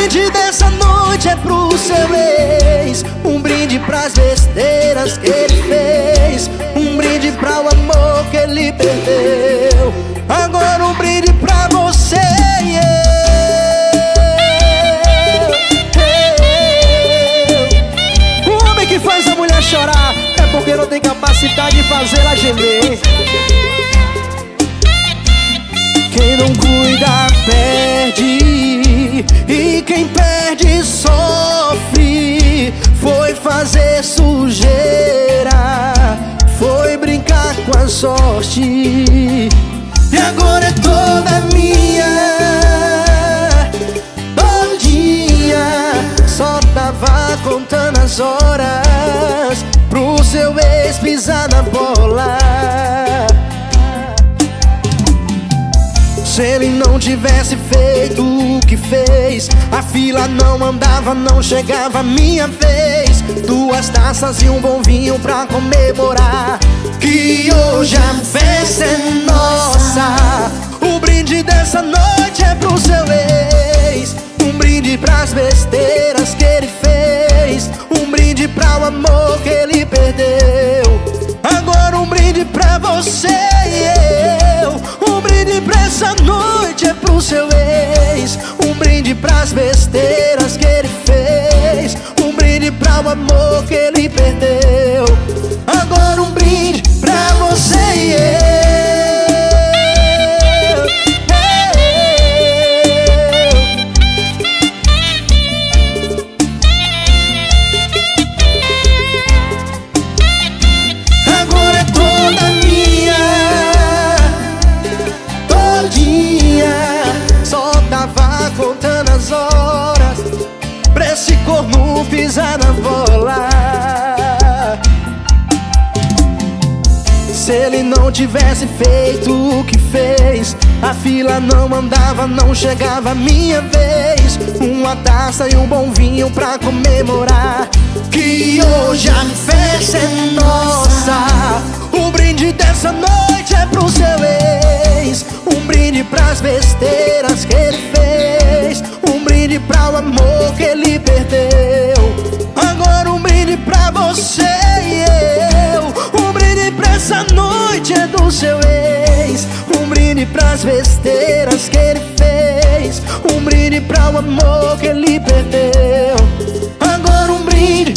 brinde dessa noite é pro seu ex. Um brinde pras besteiras que ele fez. Um brinde pra o amor que ele perdeu. Agora um brinde pra você e eu, eu. O homem que faz a mulher chorar É porque não tem capacidade de fazê-la gemer. Quem não cuida fazer sujeira. Foi brincar com a sorte. E agora é toda minha. Todinha Só tava contando as horas Pro seu ex pisar na bola. Se ele não tivesse feito o que fez A fila não andava, não chegava a minha vez Duas taças e um bom vinho pra comemorar. Que hoje a festa é nossa. O brinde dessa noite é pro seu ex. Um brinde pras besteiras que ele fez. Um brinde pra o amor que ele perdeu. Agora um brinde pra você e eu. Um brinde pra essa noite é pro seu ex. Um brinde pras besteiras que ele Pra o amor que ele perdeu pisar na bola. Se ele não tivesse feito o que fez A fila não andava, não chegava a minha vez. Uma taça e um bom vinho pra comemorar Que hoje a festa é nossa. O brinde dessa noite é pro seu ex. Um brinde pras besteiras que ele fez. Um brinde pra o amor que ele perdeu você e eu. Um brinde pra essa noite é do seu ex. Um brinde pras besteiras que ele fez. Um brinde pra o amor que ele perdeu. Agora um brinde